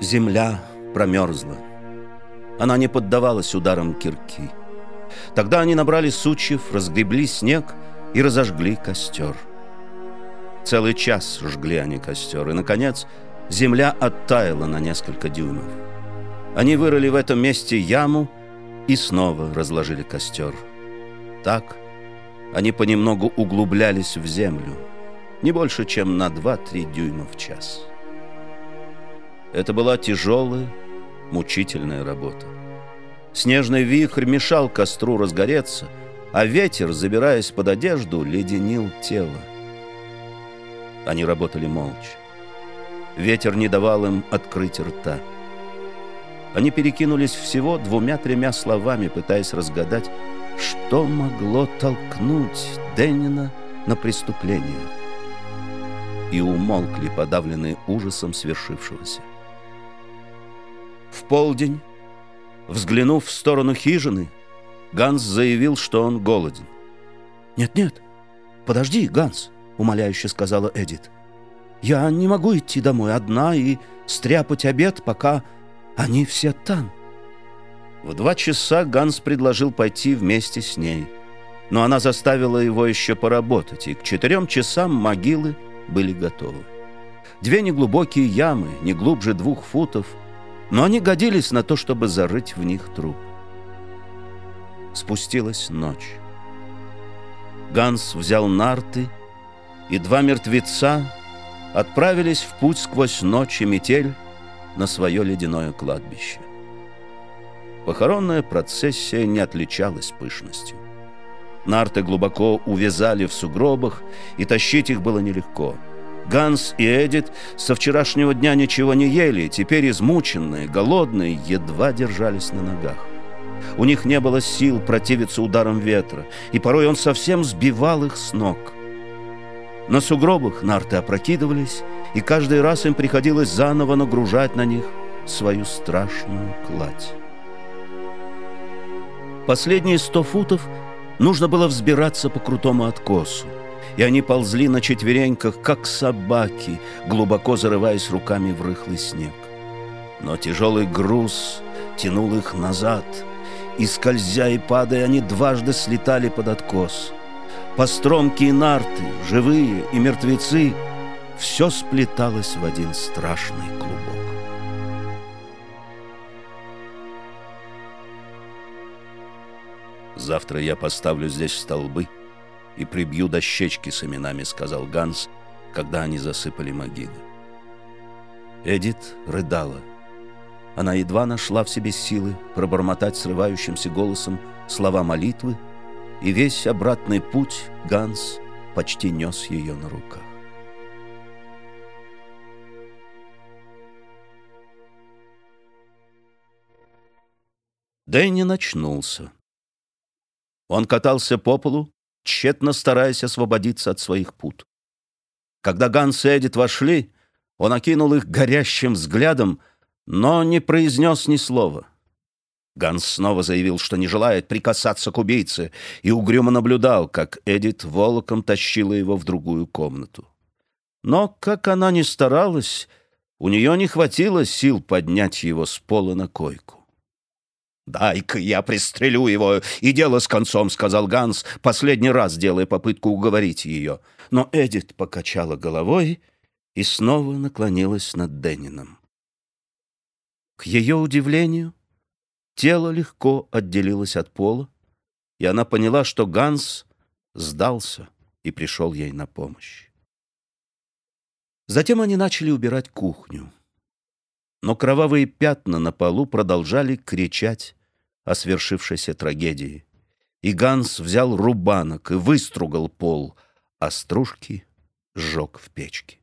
Земля промерзла. Она не поддавалась ударам кирки. Тогда они набрали сучьев, разгребли снег и разожгли костер. Целый час жгли они костер, и, наконец, земля оттаяла на несколько дюймов. Они вырыли в этом месте яму и снова разложили костер. Так они понемногу углублялись в землю, не больше, чем на 2-3 дюйма в час. Это была тяжелая, мучительная работа. Снежный вихрь мешал костру разгореться, а ветер, забираясь под одежду, леденил тело. Они работали молча. Ветер не давал им открыть рта. Они перекинулись всего двумя-тремя словами, пытаясь разгадать, что могло толкнуть Деннина на преступление. И умолкли, подавленные ужасом свершившегося. Полдень, взглянув в сторону хижины, Ганс заявил, что он голоден. «Нет-нет, подожди, Ганс», — умоляюще сказала Эдит. «Я не могу идти домой одна и стряпать обед, пока они все там». В два часа Ганс предложил пойти вместе с ней, но она заставила его еще поработать, и к четырем часам могилы были готовы. Две неглубокие ямы, не глубже двух футов — но они годились на то, чтобы зарыть в них труп. Спустилась ночь. Ганс взял нарты, и два мертвеца отправились в путь сквозь ночь и метель на свое ледяное кладбище. Похоронная процессия не отличалась пышностью. Нарты глубоко увязали в сугробах, и тащить их было нелегко — Ганс и Эдит со вчерашнего дня ничего не ели, теперь измученные, голодные, едва держались на ногах. У них не было сил противиться ударам ветра, и порой он совсем сбивал их с ног. На сугробах нарты опрокидывались, и каждый раз им приходилось заново нагружать на них свою страшную кладь. Последние сто футов нужно было взбираться по крутому откосу и они ползли на четвереньках, как собаки, глубоко зарываясь руками в рыхлый снег. Но тяжелый груз тянул их назад, и, скользя и падая, они дважды слетали под откос. Постромки и нарты, живые и мертвецы, все сплеталось в один страшный клубок. Завтра я поставлю здесь столбы — и прибью дощечки с именами», — сказал Ганс, когда они засыпали могилы. Эдит рыдала. Она едва нашла в себе силы пробормотать срывающимся голосом слова молитвы, и весь обратный путь Ганс почти нес ее на руках. Дэнни начнулся. Он катался по полу, тщетно стараясь освободиться от своих пут. Когда Ганс и Эдит вошли, он окинул их горящим взглядом, но не произнес ни слова. Ганс снова заявил, что не желает прикасаться к убийце, и угрюмо наблюдал, как Эдит волоком тащила его в другую комнату. Но, как она ни старалась, у нее не хватило сил поднять его с пола на койку. «Дай-ка я пристрелю его, и дело с концом», — сказал Ганс, последний раз делая попытку уговорить ее. Но Эдит покачала головой и снова наклонилась над Деннином. К ее удивлению, тело легко отделилось от пола, и она поняла, что Ганс сдался и пришел ей на помощь. Затем они начали убирать кухню. Но кровавые пятна на полу продолжали кричать о свершившейся трагедии. И Ганс взял рубанок и выстругал пол, а стружки сжег в печке.